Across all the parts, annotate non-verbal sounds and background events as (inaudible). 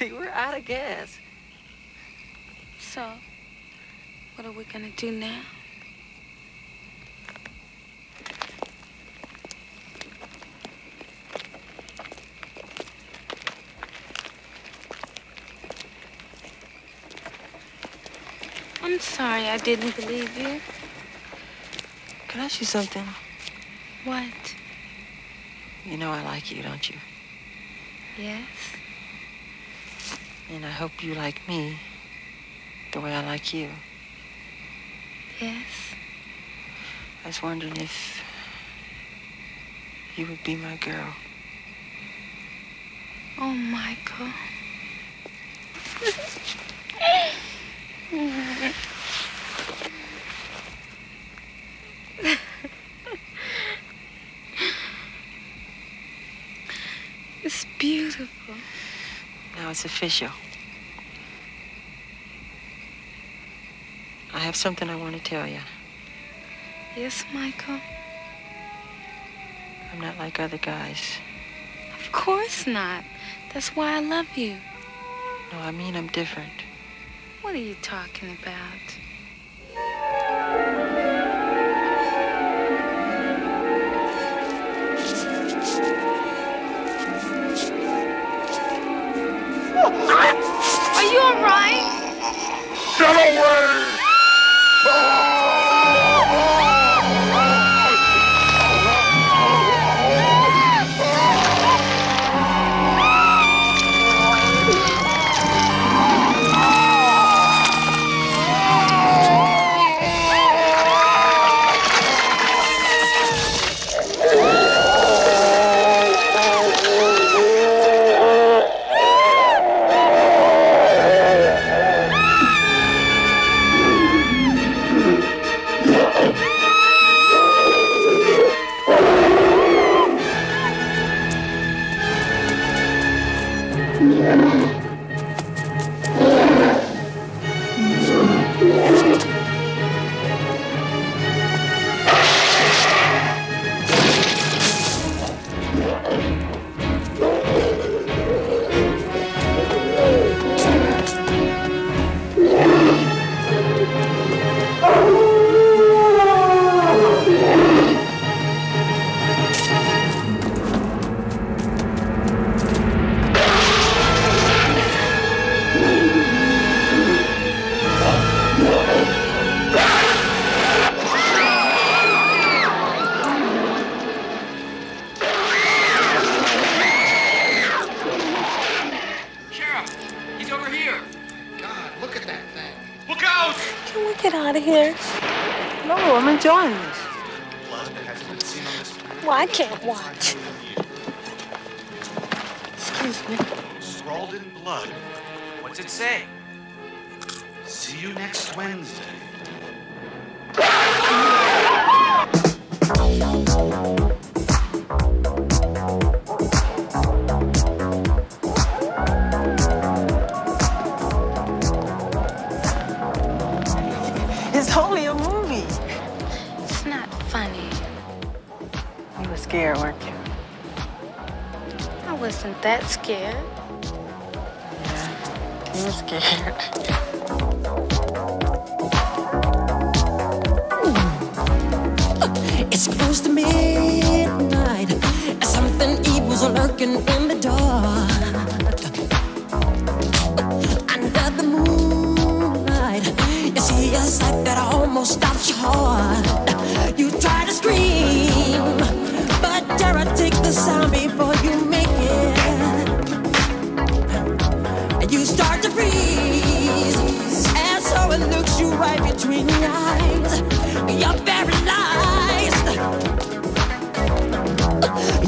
Lucy, (laughs) we're out of gas. So, what are we gonna do now? I'm sorry I didn't believe you. Can I ask you something? What? You know I like you, don't you? Yes? And I hope you like me the way I like you. Yes? I was wondering if you would be my girl. Oh, Michael. (laughs) it's beautiful. Now it's official. I have something I want to tell you. Yes, Michael? I'm not like other guys. Of course not. That's why I love you. No, I mean I'm different. What are you talking about? All right? Get away! Sheriff, he's over here. God, look at that thing. Look out! Can we get out of here? No, I'm enjoying this. Blood that hasn't been seen on this planet. Well, I can't watch. Excuse me. Scrawled in blood. What's it say? See you next Wednesday. That scared. You were scared. (laughs) It's close to midnight. Something evil's lurking in the dark. Under the moonlight, you see a sight that almost stops your heart. Right between the eyes. You're paralyzed.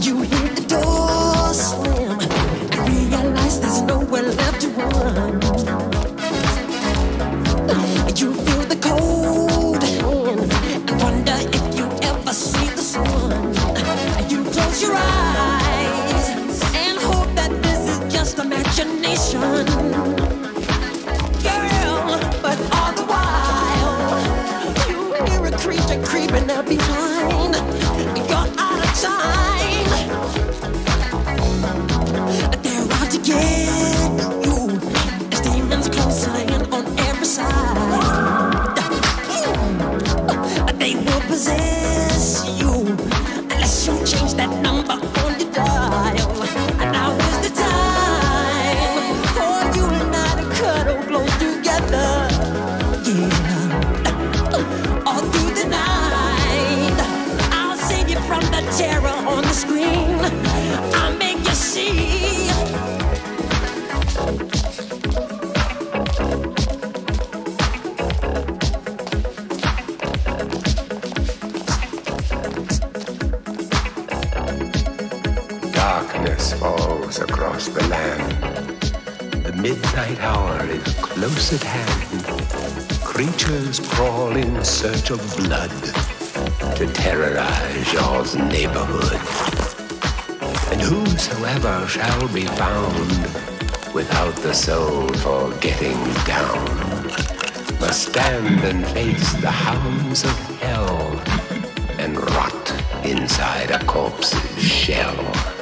You hear the door slam and realize there's nowhere left to run. You feel the cold hand and wonder if you ever see the sun. You close your eyes and hope that this is just imagination. that number. Darkness falls across the land. The midnight hour is close at hand. Creatures crawl in search of blood to terrorize y'all's neighborhood. And whosoever shall be found without the soul for getting down must stand and face the hounds of hell and rot inside a corpse's shell.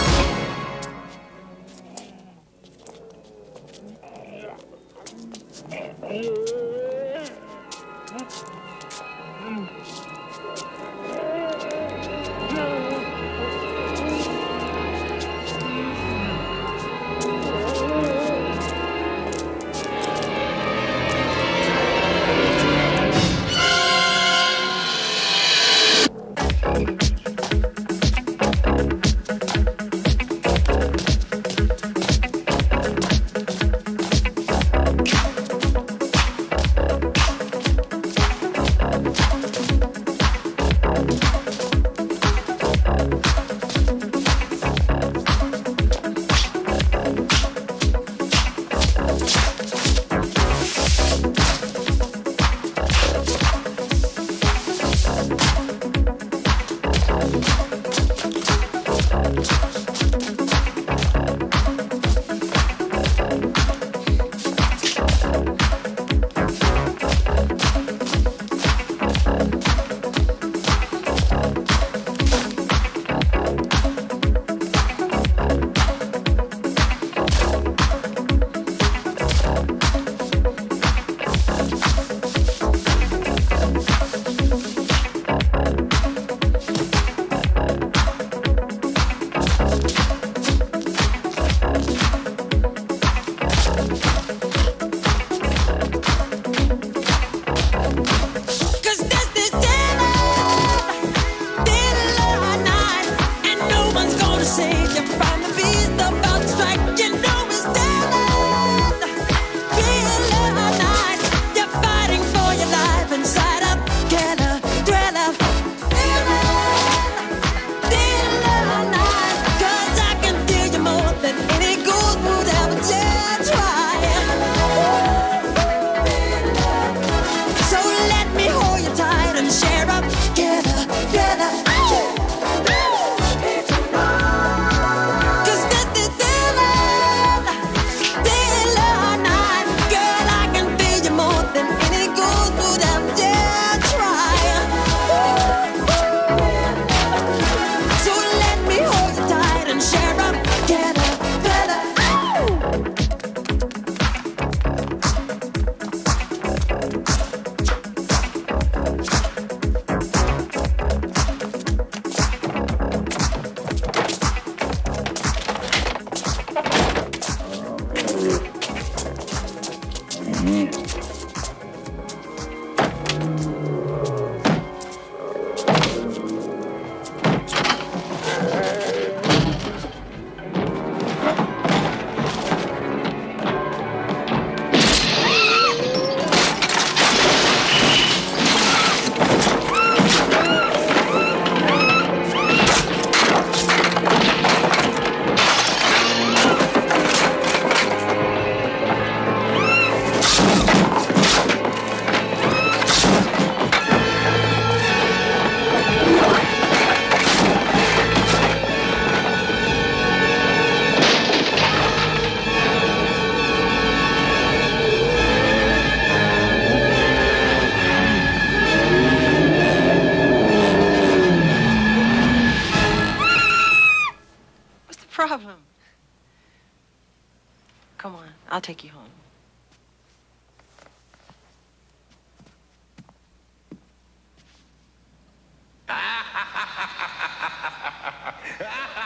ha ha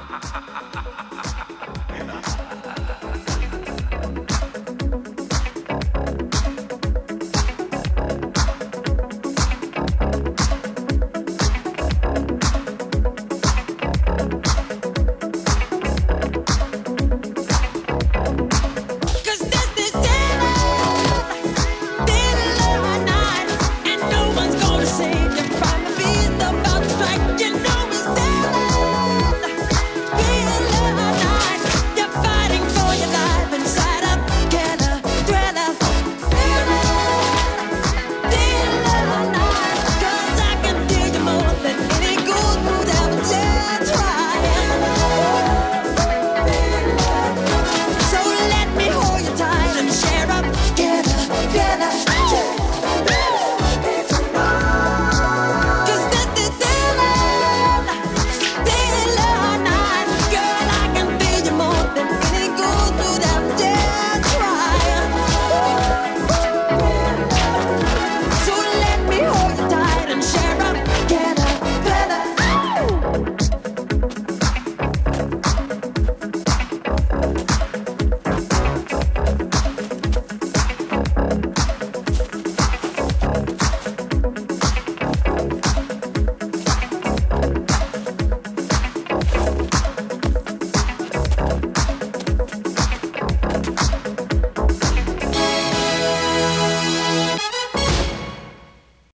ha